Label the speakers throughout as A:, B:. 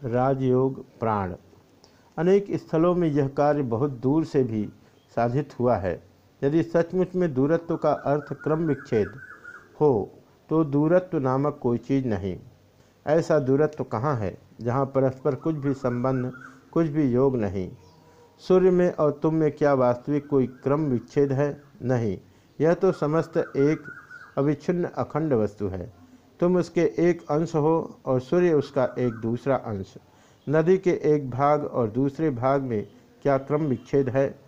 A: राजयोग प्राण। अनेक स्थलों में यह कार्य बहुत दूर से भी साधित हुआ है। यदि सचमुच में दूरत्व का अर्थ क्रम विच्छेद हो तो दूरत्व नामक कोई चीज़ नहीं। ऐसा दूरत्व कहाँ है, जहाँ परस्पर कुछ भी संबंध, कुछ भी योग नहीं? सूर्य में और तुम में क्या वास्तविक कोई क्रम विच्छेद है? नहीं। यह तो समस्त एक अविच्छिन्न अखंड वस्तु है। तुम उसके एक अंश हो और सूर्य उसका एक दूसरा अंश। नदी के एक भाग और दूसरे भाग में क्या क्रम विच्छेद है?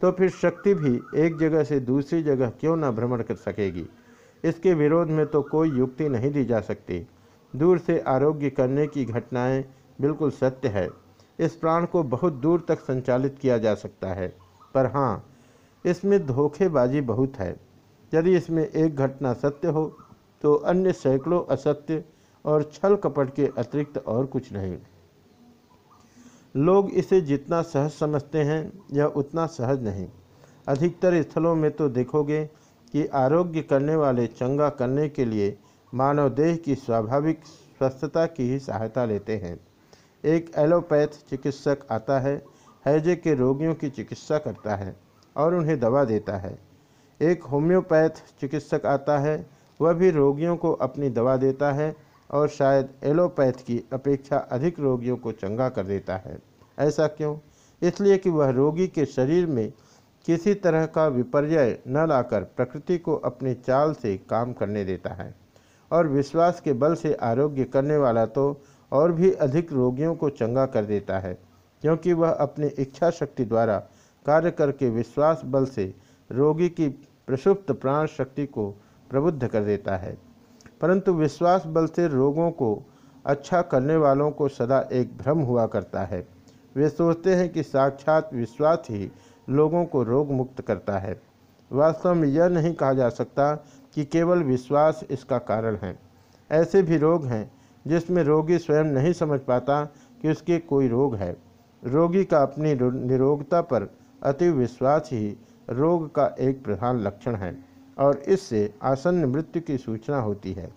A: तो फिर शक्ति भी एक जगह से दूसरी जगह क्यों न भ्रमण कर सकेगी? इसके विरोध में तो कोई युक्ति नहीं दी जा सकती। दूर से आरोग्य करने की घटनाएँ बिल्कुल सत्य है। इस प्राण को बहुत दूर तक संचालित किया जा सकता है। पर हाँ इसमें धोखेबाजी बहुत है। यदि इसमें एक घटना सत्य हो तो अन्य सैकड़ों असत्य और छल कपट के अतिरिक्त और कुछ नहीं। लोग इसे जितना सहज समझते हैं यह उतना सहज नहीं। अधिकतर स्थलों में तो देखोगे कि आरोग्य करने वाले चंगा करने के लिए मानव देह की स्वाभाविक स्वस्थता की ही सहायता लेते हैं। एक एलोपैथ चिकित्सक आता है, हैजे के रोगियों की चिकित्सा करता है और उन्हें दवा देता है। एक होम्योपैथ चिकित्सक आता है वह भी रोगियों को अपनी दवा देता है और शायद एलोपैथ की अपेक्षा अधिक रोगियों को चंगा कर देता है। ऐसा क्यों? इसलिए कि वह रोगी के शरीर में किसी तरह का विपर्य न लाकर प्रकृति को अपनी चाल से काम करने देता है और विश्वास के बल से आरोग्य करने वाला तो और भी अधिक रोगियों को चंगा कर देता है, क्योंकि वह अपनी इच्छा शक्ति द्वारा कार्य करके विश्वास बल से रोगी की प्रसुप्त प्राण शक्ति को प्रबुद्ध कर देता है। परंतु विश्वास बल से रोगों को अच्छा करने वालों को सदा एक भ्रम हुआ करता है। वे सोचते हैं कि साक्षात विश्वास ही लोगों को रोग मुक्त करता है। वास्तव में यह नहीं कहा जा सकता कि केवल विश्वास इसका कारण है। ऐसे भी रोग हैं जिसमें रोगी स्वयं नहीं समझ पाता कि उसके कोई रोग है। रोगी का अपनी निरोगता पर अति विश्वास ही रोग का एक प्रधान लक्षण है। और इससे आसन्न मृत्यु की सूचना होती है।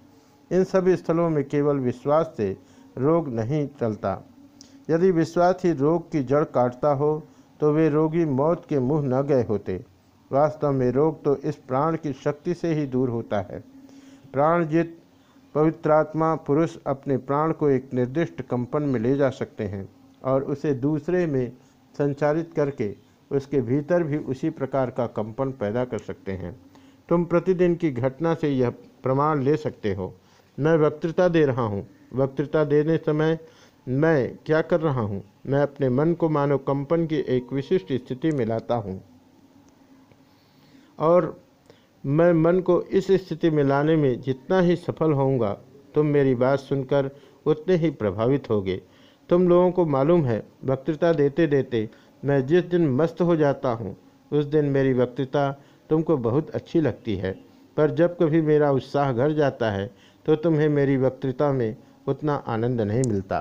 A: इन सभी स्थलों में केवल विश्वास से रोग नहीं चलता यदि विश्वास ही रोग की जड़ काटता हो तो वे रोगी मौत के मुँह न गए होते। वास्तव में रोग तो इस प्राण की शक्ति से ही दूर होता है। प्राणजित पवित्रात्मा पुरुष अपने प्राण को एक निर्दिष्ट कंपन में ले जा सकते हैं और उसे दूसरे में संचारित करके उसके भीतर भी उसी प्रकार का कंपन पैदा कर सकते हैं। तुम प्रतिदिन की घटना से यह प्रमाण ले सकते हो। मैं वक्तृता दे रहा हूँ। वक्तृता देने समय मैं क्या कर रहा हूँ? मैं अपने मन को मानव कंपन की एक विशिष्ट स्थिति में लाता हूँ। और मैं मन को इस स्थिति में लाने में जितना ही सफल होऊँगा, तुम मेरी बात सुनकर उतने ही प्रभावित होगे। तुम लोगों को मालूम है, वक्तृता देते देते मैं जिस दिन मस्त हो जाता हूँ, उस दिन मेरी वक्तृता तुमको बहुत अच्छी लगती है, पर जब कभी मेरा उत्साह घर जाता है तो तुम्हें मेरी वक्तृता में उतना आनंद नहीं मिलता।